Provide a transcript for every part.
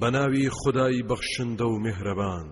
بەناوی خودای بەخشندە و مهرەبان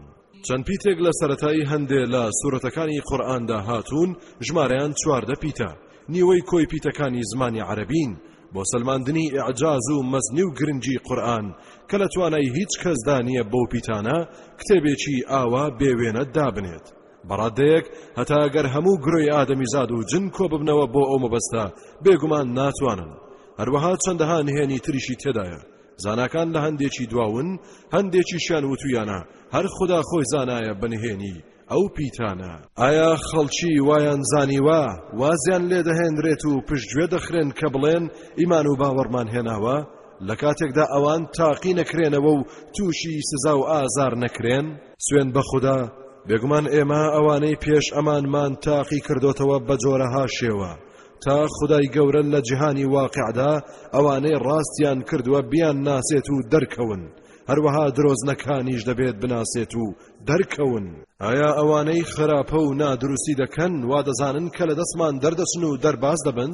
چەند پیتێک لە سەتایی هەندێ لە سوورەتەکانی قورآاندا هاتوون ژمارەیان چواردە پیتە نیوەی کۆی پیتەکانی زمانی عەربین بۆ سلماندنی ئعجاز و مەزنی و گرنگی قورآن کە لە توانای هیچ کەسدا نییە بەو پیتانە کتێبێکی ئاوا بێوێنە دابنێت بە ڕادەیەک هەتا گەر هەموو گرۆی ئادەمیزاد و جن کۆببنەوە بۆ ئەو مەبەستە بێگومان ناتوانن هەروەها چەندەها نهێنی تریشی تێدایە زاناکان لە هەندێکی دواون هەندێکیشیان وتویانە هەر خدا خۆی زانایە بەنهێنی ئەو پیتانە ئایا خەڵکی وایان زانیوە وازیان لێ دەهێنرێت و پشتگوێ دەخرێن کە بڵێن ئیمان و باوەڕمان هێناوە لە کاتێکدا ئەوان تاقی نەکرێنەوە و تووشی سزا و ئازار نەکرێن سوێند بە خودا، بێگومان ئێمە ئەوانەی پێش ئەمانمان تاقی کردۆتەوە بە جۆرەها شێوە، تا خودای گەورە لە جیهانی واقعدا ئەوانەی ڕاستیان کردووە بیان ناسێت و دەرکەون، هەروەها درۆزنەکانیش دەبێت بناسێت و دەرکەون. ئایا ئەوانەی خراپە و نادروستی دەکەن وا دەزانن کە لە دەستمان دەردەچن و دەرباز دەبن؟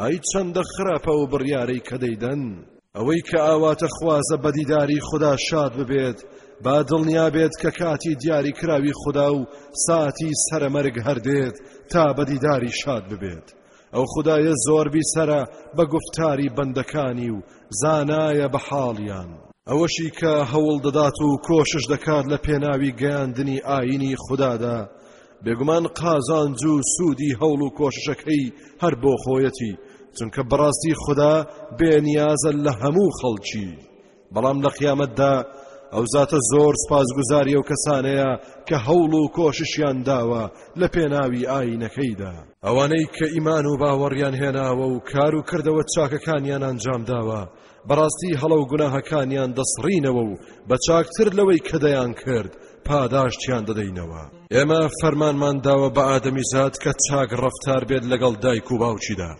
ئای چەندە خراپە و بڕیارەی کە دەیدەن! ئەوەی کە ئاواتەخوازە بە دیداری خودا شاد ببێت با دڵنیابێت کە کاتی دیاری کراوی خودا و ساتی سەرەمەرگ هەردێت تا بە دیداری شاد ببێت ئەو خدایە زۆر بیسەرە بە گفتاری بەندەکانی و زانایە بە حاڵیان ئەوەشی کە هەوڵ دەدات و کۆشش دەکات لە پێناوی گەیاندنی ئاینی خوددادا بێگومان قازانج و سوودی هەوڵ و کۆششەکەی هەر بۆ خۆیەتی چونکە بەڕاستی خدا بێنیازە لە هەموو خەڵکی بەڵام لە قیامەتدا ئەو زاتە زۆر سپاسگوزاری و کەسانەیە کە هەوڵ و کۆششیان داوە لە پێناوی ئاینەکەیدا ئەوانەی کە ئیمان و باوەڕیان هێناوە و کار و کردەوە چاکەکانیان ئەنجام داوە بەڕاستی هەڵە و گوناهەکانیان دەسڕینەوە و بە چاکتر لەوەی کە دەیان کرد پاداشتیان دەدەینەوە ئێمە فەرمانمان داوە بە ئادەمی زاد کە چاک ڕفتار بێت لەگەڵ دایک و باوچیدا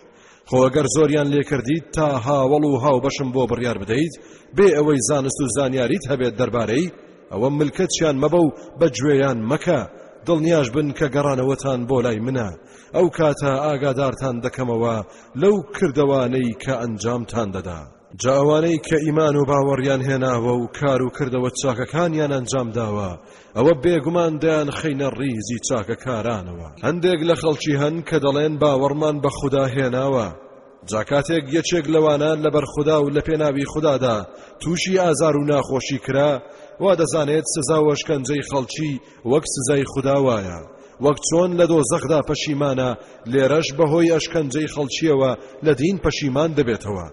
خۆگەر زۆریان لێکردیت تا هاوەڵ و هاوبەشم بۆ بڕیار بدەیت بێ ئەوەی زانست و زانیاریت هەبێت دەربارەی ئەوە ملکەچیان مەبە و بە گوێیان مەکە دڵنیاش بن کە گەڕانەوەتان بۆ لای منە ئەو کاتە ئاگادارتان دەکەمەوە لەو کردەوانەی کە ئەنجامتان دەدا. جا ئەوانەی کە ئیمان و باوەڕیان هێناوە و کار و کردەوە چاکەکانیان ئەنجام داوە، ئەوە بێگومان دەیانخەینە ڕیزی چاکەکارانەوە. هەندێک لە خەڵکی هەن کە دەڵێن باوەڕمان بە خودا هێناوە، جا کاتێک یەکێک لەوانە لەبەر خودا و لەپێناوی خودادا تووشی ئازار و ناخۆشی کرا، وا دەزانێت سزا و ئەشکەنجەی خەڵکی وەک سزای خودا وایە، وەک چۆن لە دۆزەخدا پەشیمانە، لێرەش بەهۆی ئەشکەنجەی خەڵکییەوە لە دین پەشیمان دەبێتەوە.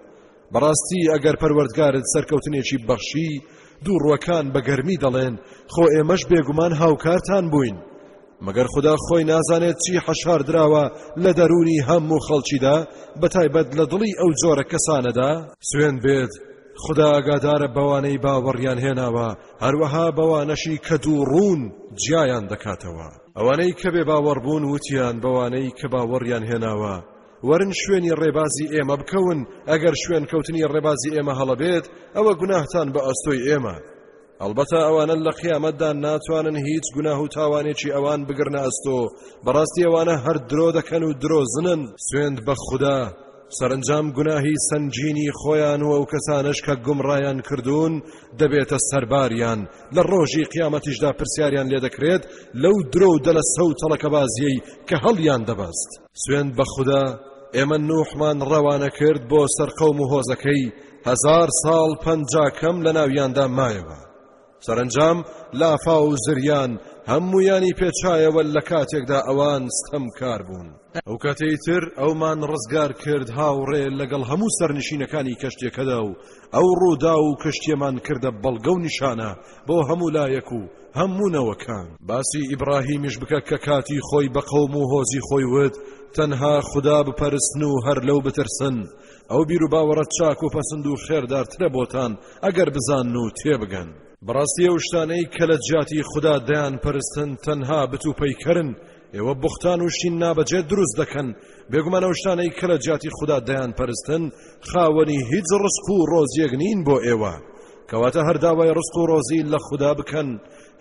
بەڕاستی ئەگەر پەروەردگارت سەرکەوتنێکی بەخشی، دووڕوەکان بە گەرمی دەڵێن، خۆ ئێمەش بێگومان هاوکارتان بووین. مەگەر خودا خۆی نازانێت چی حەشاردراوە لە دەروونی هەموو خەڵکیدا بەتایبەت لە دڵی ئەو جۆرە کەسانەدا سوێن بێت خودا ئاگادارە بەوانەی باوەڕیان هێناوە هەروەها بەوانەشی کە دوو ڕوون جیایان دەکاتەوە. ئەوانەی کە بێ باوەڕ بوون وتیان بەوانەی کە باوەڕیان هێناوە، وەرن شوێنی ڕێبازی ئێمە بکەون، ئەگەر شوێن کەوتنی ڕێبازی ئێمە هەڵە بێت، ئەوە گوناهتان بە ئەستۆی ئێمە. ئەڵبەتە ئەوانە لە قیامەتدا ناتوانن هیچ گوناه و تاوانێکی ئەوان بگرنە ئەستۆ بەڕاستی ئەوانە هەر درۆ دەکەن و درۆزنن سوێند بە خودا سەرەنجام گوناهی سەنگینی خۆیان و ئەو کەسانەش کە گومڕایان کردوون دەبێتە سەرباریان لە ڕۆژی قیامەتیشدا پرسیاریان لێ دەکرێت لەو درۆ و دەلە سە و تەڵەکەبازیەی کە هەڵیان دەبەست سوێن بە خوددا ئێمە نوحمان ڕەوانە کرد بۆ سەرقەوم و هۆزەکەی هەزار ساڵ پەنجا کەم لە ناویاندا مایەوە سەرەنجام لافاو و زریان هەموویانی پێچایەوە لە کاتێکدا ئەوان ستەمکار بوون. ئەو کاتەی تر ئەومان ڕزگار کرد هاوڕێ لەگەڵ هەموو سەرنشینەکانی کەشتێکەدا و ئەو ڕوودا و کەشتێمان کردە بەڵگە و نیشانە بۆ هەموو لایەک و هەمونەوەکان باسی ئیبراهیمیش بکە کە کاتی خۆی بە قەوم و هۆزی خۆی وت تەنها خوددا بپەرستن و هەر لەو بترسن ئەو بیروباوەڕە چاک و پەسند و خێردارترە بۆتان ئەگەر بزان و تێبگەن بەڕاستی ئەو شتانەی کە لە جیاتی خوددا دەیان پەرستن تەنها بت و پەیکەرن ئێوە بختان و شین نابەجێ دروست دەکەن بێگومان ئەو شتانەی کە لە جیاتی خوددا دەیان پەرستن خاوەنی هیچ ڕسق و ڕۆزیەک نین بۆ ئێوە کەواتە هەرداوای ڕسق و ڕۆزی لە خوددا بکەن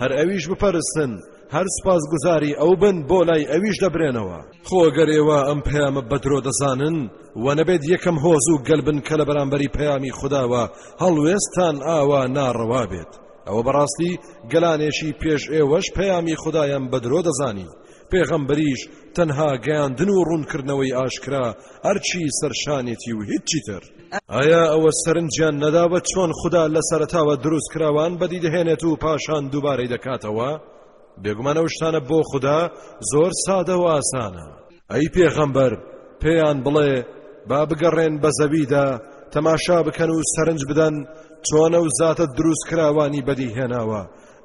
هەر ئەویش بپەرستن هەر سوپاسگوزاری ئەو بن بۆ لای ئەویش دەبرێنەوە خۆ گەر ئێوە ئەم پەیامە بە درۆ دەزانن و نەبێت یەکەم هۆز و گەل بن کە لە بەرامبەری پەیامی خودداوە هەڵوێستان ئاوا ناڕەوا بێت ئەوە بەڕاستی گەلانێکی پێش ئێوەش پەیامی خدایان بە درۆ دەزانی پێغەمبەریش تەنها گەیاندن و ڕوونکردنەوەی ئاشکرا ئەرچی سەرشانێتی و هیچی تر ئایا ئەوە سەرنجیان نەداوە چۆن خوددا لە سەرتاوە دروست کراوان بەدی دەهێنێت و پاشان دووبارەی دەکاتەوە بێگومانە و شتانە بۆ خوددا زۆر سادە و ئاسانە ئەی پێغەمبەر پێیان بڵێ با بگەڕێن بە زەویدا تەماشا بکەن و سەرنج بدەن چۆنە و زاتە دروست کراوانی بەدی هێناوە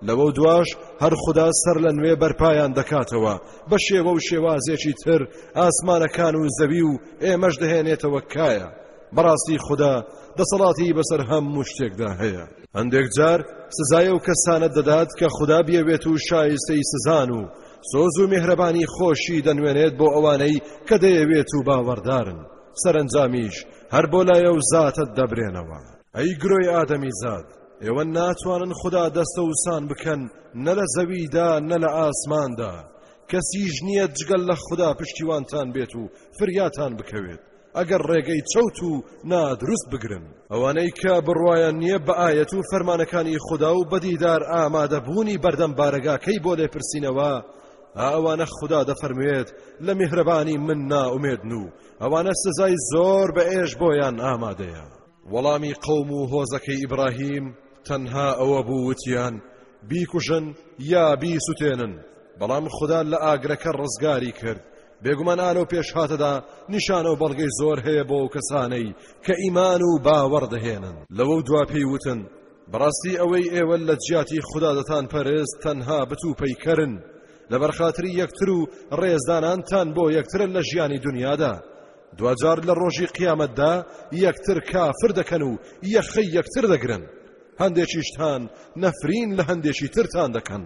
لەوە دواش هەر خوددا سەر لە نوێ بەرپایان دەکاتەوە بە شێوە و شێوازێکی تر ئاسمانەکان و زەوی و ئێمەش دەهێنێتەوە کایە بەڕاستی خوددا دەسەڵاتی بەسەر هەموو شتێکدا هەیە هەندێک جار سزایە و کەسانت دەدات کە خوددا بێوێت و شایستەی سزان و سۆز و میهرەبانی خۆشی دەنوێنێت بۆ ئەوانەی کە دەیەوێت و باوەڕدارن سەرنجامیش هەر بۆ لایە و زاتت دەبرێنەوە ئەی گرۆی ئادەمی زاد ئێوە ناتوانن خدا دەستە وسان بکەن نە لە زەویدا نە لە ئاسماندا کەسیش نییە جگەل لە خدا پشتیوانتان بێت و فریاتان بکەوێت ئەگەر ڕێگەی چەوت و نادروست بگرن ئەوانەی کە بڕواان نییە بە ئاەت و فەرمانەکانی خدا و بەدیدار ئامادەبوونی بەردەم بارەگاکەی بۆ لێپرسینەوە ئەوانە خدا دەفەرموێت لە میهرەبانی من ناومێدن و ئەوانە سزای زۆر بە ئێش بۆیان ئامادەیە وەڵامی قەوم و هۆزەکەی ئیبراهیم تەنها ئەوە بوو وتیان بیکوژن یا بیسوتێنن بەڵام خدا لە ئاگرەکە ڕزگاری کرد بێگومان ئالە و پێشهاتەدا نیشانە و بەڵگەی زۆر هەیە بۆ و کەسانەی کە ئیمان و باوەڕ دەهێنن لەوە دوا پێی وتن بەڕاستی ئەوەی ئێوە لە جیاتی خدا دەتان پەرێز تەنها بتوو پەیکەرن لە بەرخاتری یەکتر و ڕێزدانانتان بۆ یەکترە لە ژیانی دنیادا دواجار لە ڕۆژی قیامەتدا یەکتر کافر دەکەن و یەخەی یەکتر دەگرن هەندێکیشتان نەفرین لە هەندێکی ترتان دەکەن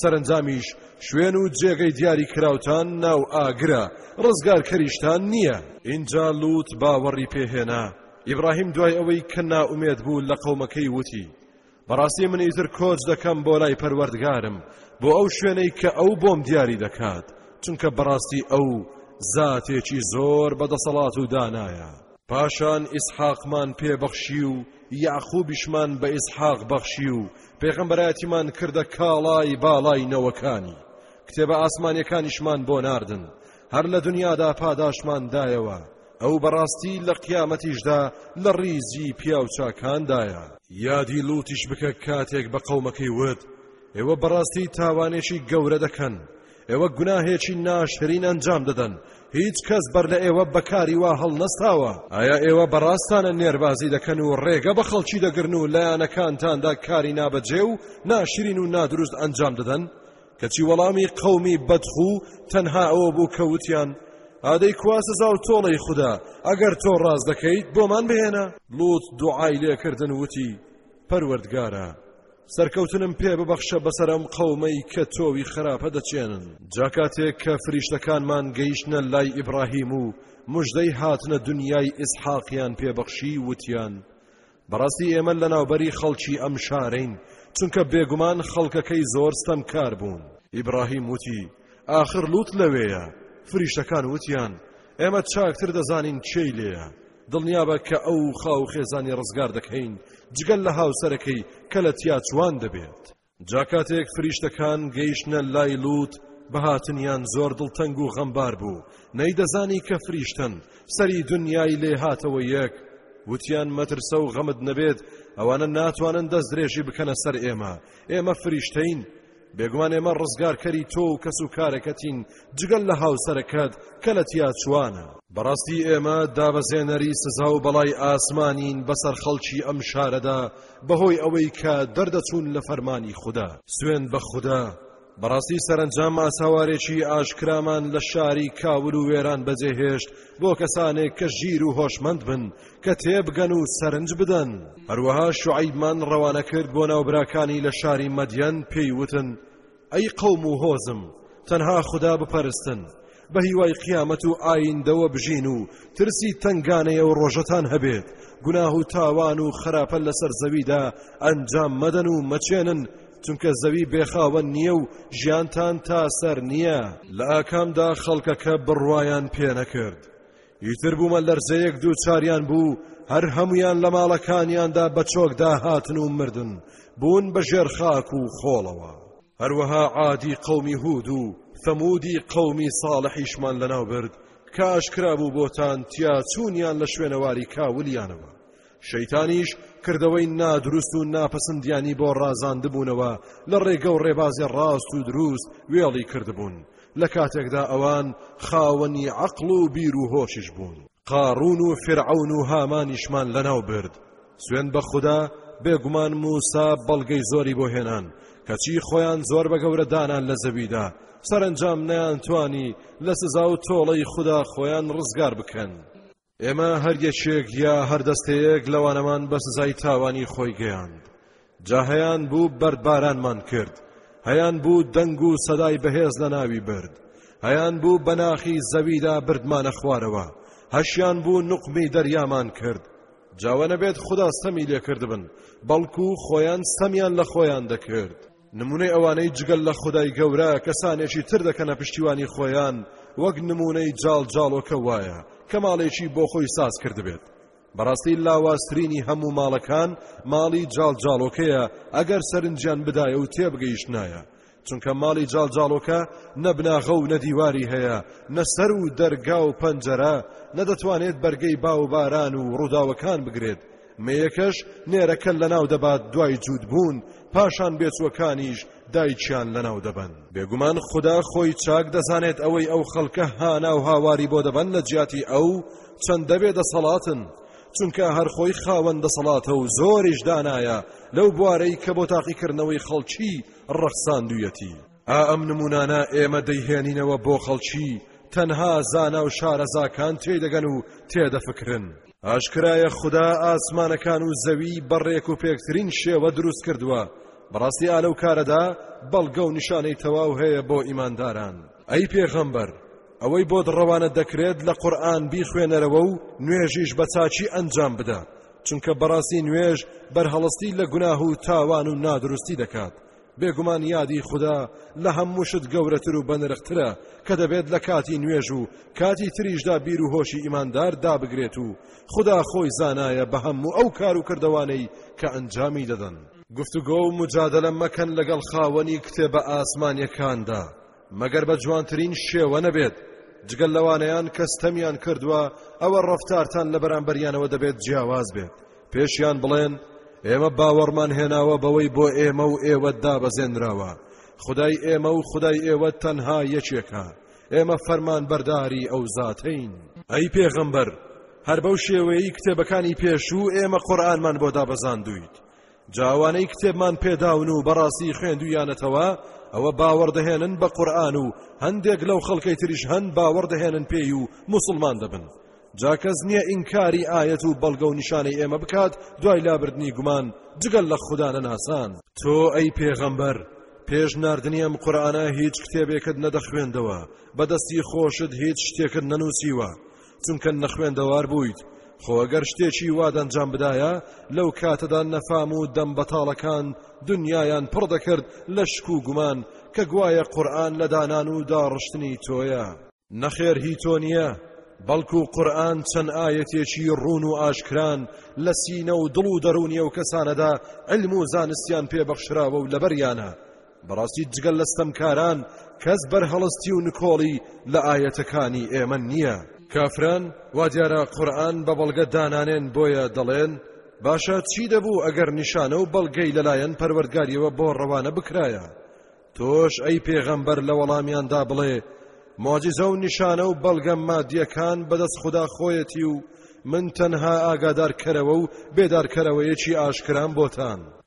سەرنجامیش شوێن و جێگەی دیاری کراوتان ناو ئاگرە ڕزگارکەریشتان نییە ئینجا لوت باوەڕی پێهێنا ئیبراهیم دوای ئەوەی کە نائومێد بوو لە قەومەکەی وتی بەڕاستی من ئیتر کۆچ دەکەم بۆ لای پەروەردگارم بۆ ئەو شوێنەی کە ئەو بۆم دیاری دەکات چونکە بەڕاستی ئەو زاتێکی زۆر بەدەسەڵات و دانایە پاشان ئیسحاقمان پێبەخشی و یاخوبیشمان بە ئیسحاق بەخشی و پێغەمبەراتیمان کردە کاڵای باڵای نەوەکانی کتێبە ئاسمانیەکانیشمان بۆ ناردن هەر لە دنیادا پاداشمان دایەوە ئەو بەڕاستی لە قیامەتیشدا لە ڕیزی پیاوچاکاندایە. یادی لوتیش بکە کاتێک بە قەومەکەی وت، ئێوە بەڕاستی تاوانێکی گەورە دەکەن، ئێوە گوناهێکی ناشرین ئەنجام دەدەن، هیچ کەس بەر لە ئێوە بەکاری وا هەڵنەستاوە، ئایا ئێوە بەڕاستانە نێربازی دەکەن و ڕێگە بە خەڵکی دەگرن و لایەنەکانتاندا کاری نابەجێ و ناشرین و نادروست ئەنجام دەدەن؟ کەچی وەڵامی قەومی بەدخوو تەنها ئەوە بوو کە وتیان ئادەی کوا سزا و تۆڵەی خوددا ئەگەر تۆ ڕاز دەکەیت بۆمان بهێنە لوت دوعای لێکردن وتی پەروەردگارە سەرکەوتنم پێ ببەخشە بەسەر ئەم قەومەی کە تۆوی خراپە دەچێنن جاکاتێک کە فریشتەکانمان گەیشتە لای ئیبراهیم و مژدەی هاتنە دنیای ئیسحاقیان پێبەخشی وتیان بەڕاستی ئێمە لەناوبەری خەڵکی ئەم شارەین، چونکە بێگومان خەڵکەکەی زۆر ستەمکار بوون. ئیبراهیم وتی، ئاخر لوط لەوێیە؟ فریشتەکان وتیان، ئێمە چاکتر دەزانین کێی لێیە، دڵنیابە کە ئەو و خاو و خێزانی ڕزگار دەکەین، جگە لە هاوسەرەکەی کە لە تیاچوان دەبێت. جا کاتێک فریشتەکان گەیشتنە لای لوت بەهاتنیان زۆر دڵتەنگ و غەمبار بوو نەیدەزانی کە فریشتن سەری دنیای لێ هاتەوە یەک وتیان مەترسە و غەمت نەبێت ئەوانە ناتوانن دەست درێژی بکەنە سەر ئێمە ئێمە فریشتین بێگومان ئێمە ڕزگارکەری تۆ و کەس و کارەکەتین جگە لە هاوسەرەکەت کە لە تیا چوانە. بەڕاستی ئێمە دابەزێنەری سزا و بەڵای ئاسمانین بەسەر خەڵکی ئەم شارەدا بەهۆی ئەوەی کە دەردەچوون لە فەرمانی خودا. سوێند بە خودا، بەڕاستی سەرەنجام ئاساوارێکی ئاشکرامان لە شاری کاول و وێران بەجێهێشت بۆ کەسانێک کە ژیر و هۆشمەند بن کە تێبگەن و سەرنج بدەن هەروەها شعیبمان ڕەوانە کرد بۆ ناوبراکانی لە شاری مەدیەن پێی وتن ئەی قەوم و هۆزم تەنها خودا بپەرستن، بەهیوای قیامەت و ئایندەوە بژین و ترسی تەنگانەی ئەو ڕۆژەتان هەبێت، گوناه و تاوان و خەراپە لەسەر زەویدا ئەنجام مەدەن و مەچێنن، چونکە زەوی بێخاوەن نییە و ژیانتان تا سەر نییە. لە ئاکامدا خەڵکەکە بڕوایان پێنەکرد، ئیتر بوومە لەرزەیەک دووچاریان بوو هەر هەمویان لە ماڵەکانیاندا بە چۆکدا هاتن و مردن بوون بە ژێر خاک و خۆڵەوە هەروەها عادی قەومی هود و ثەمودی قەومی ساڵحیشمان لەناو برد کە ئاشکرا بوو بۆتان تیاچوونیان لە شوێنەواری کاولیانەوە شەیتانیش کردەوەی نادروست و ناپەسندیانی بۆ ڕازاندبوونەوە لە ڕێگە و ڕێبازی ڕاست و دروست وێڵی کردبوون لە کاتێکدا ئەوان خاوەنی عەقڵ و بیر و هۆشیش بوون قاڕون و فرعون و هامانیشمان لەناو برد سوێن بە خودا بێگومان موسا بەڵگەی زۆری بۆ هێنان کەچی خۆیان زۆر بە گەورە دانان لە زەویدا سەرنجام نیان توانی لە سزا و تۆڵەی خوددا خۆیان ڕزگار بکەن. ئێمە هەر یەکێک یا هەر دەستەیەک لەوانەمان بە سزای تاوانی خۆی گەیاند جا هەیان بوو بەربارانمان کرد هەیان بوو دەنگ و سەدای بەهێز لە ناوی برد هەیان بوو بەناخی زەویدا بردمانە خوارەوە هەشیان بوو نقمی دەریامان کرد جاوە نەبێت خدا ستەمی لێکردبن بەڵکو خۆیان ستەمیان لە خۆیان دەکرد نمونەی ئەوانەی جگەل لە خودای گەورە کەسانێکی تر دەکەنە پشتیوانی خۆیان وەک نمونەی جاڵ جاڵۆکە وایە کە ماڵێکی بۆ خۆی ساز کردبێت بەڕاستی لاوازترینی هەموو ماڵەکان ماڵی جاڵ جاڵۆکەیە ئەگەر سەرنجیان بدایە و تێبگەیشت نایە چونکە ماڵی جاڵ جاڵۆکە نەبناغە و نەدیواری هەیە نەسەر و دەرگا و پەنجەرە نەدەتوانێت بەرگەی باو باران و ڕووداوەکان بگرێت مێیەکەش نێرەکە لەناو دەبات دوای جووت بوون، پاشان بێچووەکانیش دایکیان لەناو دەبەن. بێگومان خودا خۆی چاک دەزانێت ئەوەی ئەو خەڵکە هانا و هاواری بۆ دەبەن لە جیاتی ئەو چەندە بێ دەسەڵاتن، چونکە هەر خۆی خاوەن دەسەڵاتە و زۆریش دانایە لەو بوارەی کە بۆ تاقیکردنەوەی خەڵکی ڕەخساندوویەتی. ئا ئەم نمونانە ئێمە دەیهێنینەوە بۆ خەڵکی تەنها زانا و شارەزاکان تێدەگەن و تێدەفکرن ئاشکرایە خدا ئاسمانەکان و زەوی بەڕێک و پێکترین شێوە دروست کردووە بەڕاستی ئالە و کارەدا بەڵگە و نیشانەی تەواو هەیە بۆ ئیمانداران ئەی پێغەمبەر ئەوەی بۆ دڕەوانە دەکرێت لە قورآن بیخوێنەرەوە و نوێژیش بە چاچی ئەنجام بدە چونکە بەڕاستی نوێژ بەرهەڵستی لە گوناه و تاوان و نادروستی دەکات بێگومان یادی خودا لە هەموو شت گەورەتر و بەنرخترە کە دەبێت لە کاتی نوێژ و کاتی تریشدا بیر و هۆشی ئیماندار دابگرێت و خودا خۆی زانایە بە هەموو ئەو کار و کردوانەی کە ئەنجامی دەدەن. گفتوگۆ و مجادلە مەکەن لەگەڵ خاوەنی کتێبە ئاسمانیەکاندا مەگەر بە جوانترین شێوە نەبێت جگەل لەوانەیان کە ستەمیان کردووە ئەوە ڕفتارتان لە بەرامبەریانەوە دەبێت جیاواز بێت پێشیان بڵێن ئێمە باوەڕمان هێناوە بەوەی بۆ ئێمە و ئێوە دابەزێنراوە خدای ئێمە و خدای ئێوە تەنها یەکێکە ئێمە فەرمان بەرداری ئەو زاتین ئەی پێغەمبەر هەر بەو شێوەیەی کتێبەکانی پێشوو ئێمە قورآنمان بۆ دابەزاندویت جا ئەوانەی کتێبمان پێداون و بەڕاستی خوێندویانەتەوە ئەوە باوەڕدەهێنن بە قورآن و هەندێک لەو خەڵکەی تریش هەن باوەڕدەهێنن پێی و مسلمان دەبن جا کەس نییە ئینکاری ئاەت و بەڵگە و نیشانەی ئێمە بکات دوای لابردنی گومان جگەل لە خوددانە ناسان تۆ ئەی پێغەمبەر پێش نردنی ئەم قورآانە هیچ کتێبێکت نەدەخوێندەوە بەدەستی خۆشت هیچ شتێکت نەنووسیوە چونکە نەخوێندەوار بوویت خۆ ئەگەر شتێکی واد ئەنجام بدایە لەو کاتەدا نەفام و دەم بەتاڵەکان دنیایان پڕ دەکرد لە شک و گومان کە گوایە قورآن لە دانان و داڕشتنی تۆیە نەخێر هی تۆ نییە بەڵکو قورآن چەند ئاەتێکی ڕون و ئاشکران لە سینە و دڵ و دەرونیە و کەسانەدا علم و زانستیان پێبەخشراوە و لەبەریانە بەڕاستی جگە لە ستەمکاران کەس بەرهەڵستی و نکۆڵی لە ئاەتەکانی ئێمە نییە کافران وا دیارە قورآن بە بەڵگە دانانێن بۆیە دەڵێن باشە چی دەبوو ئەگەر نیشانە و بەڵگەی لەلایەن پەروەردگاریەوە بۆ ڕەوانە بکرایە تۆش ئەی پێغەمبەر لە وەڵامیاندا بڵێ مۆجیزە و نیشانە و بەڵگە مادیەکان بەدەست خوددا خۆیەتی و من تەنها ئاگادارکەرەوە و بێدارکەرەوەیەکی ئاشکران بۆتان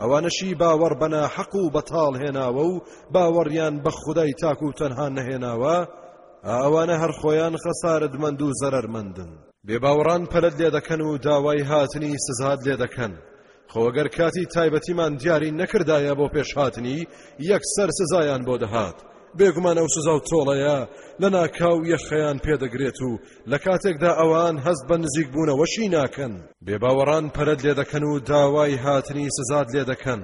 ئەوانەشی باوەڕ بە ناحەق و بەتاڵ هێناوە و باوەڕیان بە خودای تاک و تەنها نەهێناوە ئەوانە هەر خۆیان خەسارەتمەند و زەرەرمەندن بێباوەڕان پەلت لێ دەکەن و داوای هاتنی سزات لێ دەکەن خۆگەر کاتی تایبەتیمان دیاری نەکردایە بۆ پێشهاتنی یەکسەر سزایان بۆ دەهات بێگومان ئەو سزا و تۆڵەیە لە ناکاو یەخەیان پێدەگرێت و لە کاتێکدا ئەوان هەست بە نزیکبوونەوەشی ناکەن. بێباوەڕان پەرەت لێ دەکەن و داوای هاتنی سزات لێ دەکەن،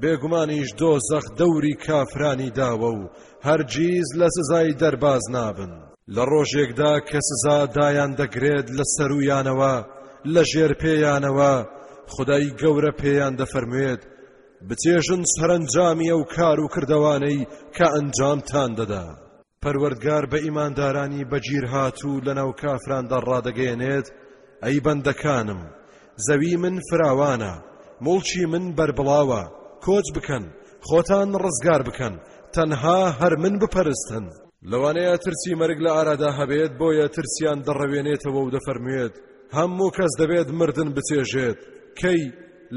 بێگومانیش دۆزەخ دەوری کافرانی داوە و هەرگیز لە سزای دەرباز نابن. لە ڕۆژێکدا کە سزا دایاندەگرێت لە سەروویانەوە، لە ژێر پێیانەوە، خودای گەورە پێیان دەفەرموێت، بچێژن سەرەنجامی ئەو کار و کردەوانەی کە ئەنجامتان دەدا. پەروەردگار بە ئیماندارانی بەگیرهاتوو لەناو کافراندا ڕادەگەیەنێت، ئەی بەندەکانم، زەویی من فراوانە، موڵکی من بەربڵاوە، کۆچ بکەن، خۆتان ڕزگار بکەن، تەنها هەر من بپەرستن. لەوانەیە ترسی مەرگ لە ئارادا هەبێت، بۆیە ترسیان دەڕەوێنێتەوە و دەفەرموێت، هەموو کەس دەبێت مردن بچێژێت، کەی؟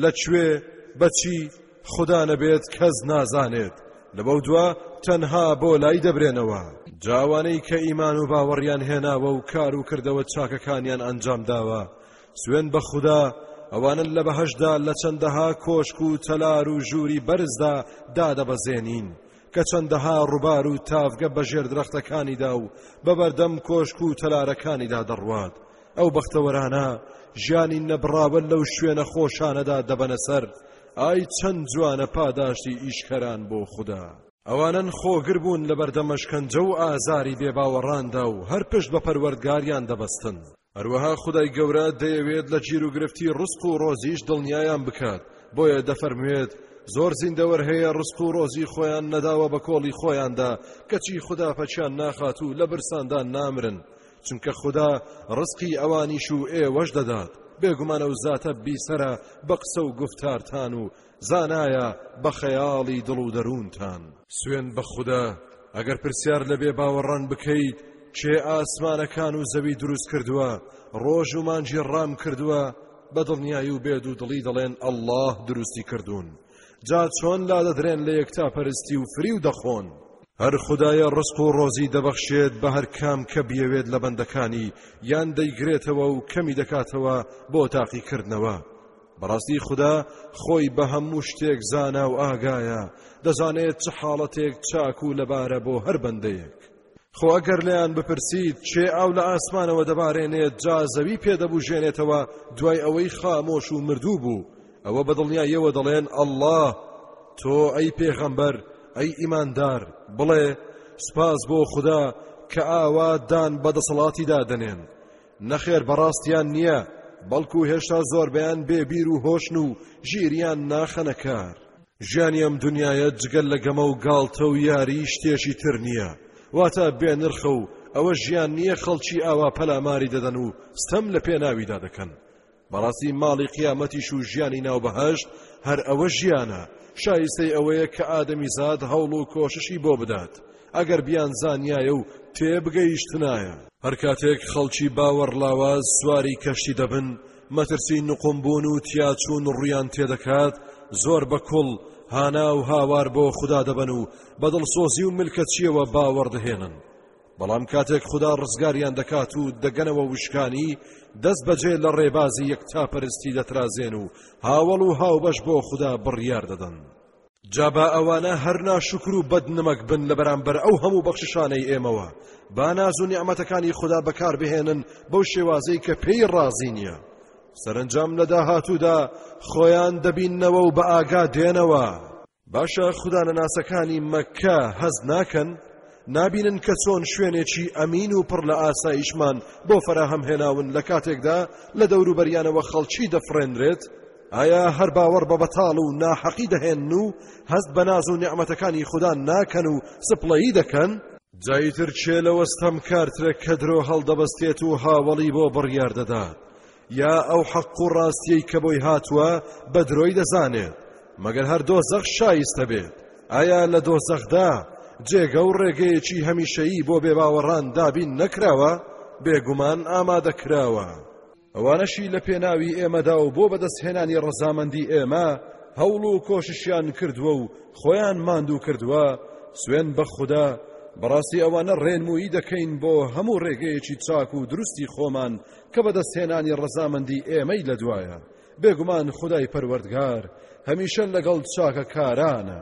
لە کوێ؟ بە چی؟ خودا نەبێت کەس نازانێت لەبەو دوا تەنها بۆ لای دەبرێنەوە جاوانەی کە ئیمان و باوەڕیان هێناوە و کار و کردەوە چاکەکانیان ئەنجام داوە سوێن بە خودا ئەوانە لە بەهشدا لە چەندەها کۆشک و تەلار و ژووری بەرزدا دادەبەزێنین کە چەندەها ڕووبار و تاافگە بەژێر درەختەکانیدا و بەبەردەم کۆشک و تەلارەکانیدا دەڕوات ئەو بەختەوەرانە ژیانی نەبڕاوە لەو شوێنە خۆشانەدا دەبەنە سەر ئای چەند جوانە پاداشتی ئیشکەران بۆ خودا ئەوانەن خۆگر بوون لە بەردەم مەشکەنجە و ئازاری بێباوەڕاندا و هەر پشت بە پەروەردگاریان دەبەستن هەروەها خدای گەورە دەیەوێت لە گیر و گرفتی ڕسق و ڕۆزیش دڵنیایان بکات بۆیە دەفەرموێت زۆر زیندەوەر هەیە ڕسق و ڕۆزی خۆیان نەداوە بە کۆڵی خۆیاندا کەچی خدا پەچیان ناخات و لە برساندا نامرن چونکە خودا ڕزقی ئەوانیش و ئێوەش دەدات بێگومان ئەو زاتە بیسەرە بە قسە و گفتارتان و زانایە بە خەیاڵی دڵ و دەروونتان سوێن بە خودا ئەگەر پرسیار لە بێ باوەڕان بکەیت چێ ئاسمانەکان و زەوی دروست کردووە ڕۆژ و مانجی ڕام کردووە بە دڵنیایی و بێ دوو دڵی دەڵێن ئەلله دروستی کردوون جا چۆن لادەدرێن لە یەکتاپەرستی و فریو دەخۆن هەر خدایە ڕسق و ڕۆزی دەبەخشێت بە هەر کام کە بیەوێت لە بەندەکانی یان دەیگرێتەوە و کەمی دەکاتەوە بۆ تاقیکردنەوە بەڕاستی خدا خۆی بە هەموو شتێک زانا و ئاگایە دەزانێت چ حاڵەتێک چاک و لەبارە بۆ هەر بەندەیەک خۆ ئەگەر لێیان بپرسیت چێ ئاو لە ئاسمانەوە دەبارێنێت جا زەوی پێدەبژێنێتەوە دوای ئەوەی خامۆش و مردوو بوو ئەوە بەدڵنیایەوە دەڵێن ئەله تۆ ئەی پێغەمبەر ئەی ئیماندار بڵێ سپاس بۆ خوددا کە ئاوا دان بە دەسەڵاتی دادەنێن نەخێر بەڕاستیان نییە بەڵکو هێشتا زۆربیان بێبیر و هۆشن و ژیریان ناخەنەکار ژیانی ئەم دنیایە جگە لە گەمە و گاڵتە و یاری شتێکی تر نییە واتە بێ نرخە و ئەوە ژیان نییە خەڵکی ئاوا پەلاماری دەدەن و ستەم لە پێناویدا دەکەن بەڕاستی ماڵی قیامەتیش و ژیانی ناو بەهشت هەر ئەوە ژیانە شایستەی ئەوەیە کە ئادەمی زاد هەوڵ و کۆششی بۆ بدات ئەگەر بیان زانیایە و تێبگەیشتنایە هەر کاتێک خەڵکی باوەڕ لاواز سواری کەشتی دەبن مەترسی نقوم بوون و تیاچوون ڕویان تێدەکات زۆر بە کوڵ هانا و هاوار بۆ خوددا دەبەن و بەدڵسۆزی و ملکەچیەوە باوەڕدەهێنن بەڵام کاتێک خوددا ڕزگاریان دەکات و دەگەنەوە وشکانی دەست بەجێ لە ڕێبازی یەک تاپەرستی دەترازێن و هاوڵ و هاوبەش بۆ خوددا بڕیار دەدەن جا با ئەوانە هەر ناشکر و بەدنمەک بن لە بەرامبەر ئەو هەموو بەخششانەی ئێمەوە با ناز و نیعمەتەکانی خوددا بەکار بهێنن بەو شێوازەی کە پێی ڕازی نییە سەرنجام لە داهاتوودا خۆیان دەبینەوە و بە ئاگا دێنەوە باشە خودانەناسەکانی مەکە هەز ناکەن نابینن کە چۆن شوێنێکی ئەمین و پڕ لە ئاسایشمان بۆ فەراهەم هێناون لە کاتێکدا لە دەوروبەریانەوە خەڵکی دەفڕێنرێت ئایا هەر باوەڕ بە بەتاڵ و ناحەقی دەهێنن و هەست بە ناز و نیعمەتەکانی خودا ناکەن و سپڵەیی دەکەن؟ جاییتر کێ لەوە ستەمکارترە کە درۆ هەڵدەبەستێت و هاوەڵی بۆ بڕیار دەدات یا ئەو حەق و ڕاستیەی کە بۆی هاتووە بە درۆی دەزانێت مەگەر هەر دۆزەخ شایستە بێت ئایا لە دۆزەخدا جێگە و ڕێگەیەکی هەمیشەیی بۆ بێباوەڕان دابین نەکراوە بێگومان ئامادە کراوە. ئەوانەشی لە پێناوی ئێمەدا و بۆ بەدەستهێنانی ڕەزامەندی ئێمە هەوڵ و کۆششیان کردووە و خۆیان ماندوو کردووە سوێن بە خوددا بەڕاستی ئەوانە ڕێنمویی دەکەین بۆ هەموو ڕێگەیەکی چاک و دروستی خۆمان کە بەدەستهێنانی ڕەزامەندی ئێمەی لە دوایە بێگومان خدای پەروەردگار هەمیشە لەگەڵ چاکەکارانە.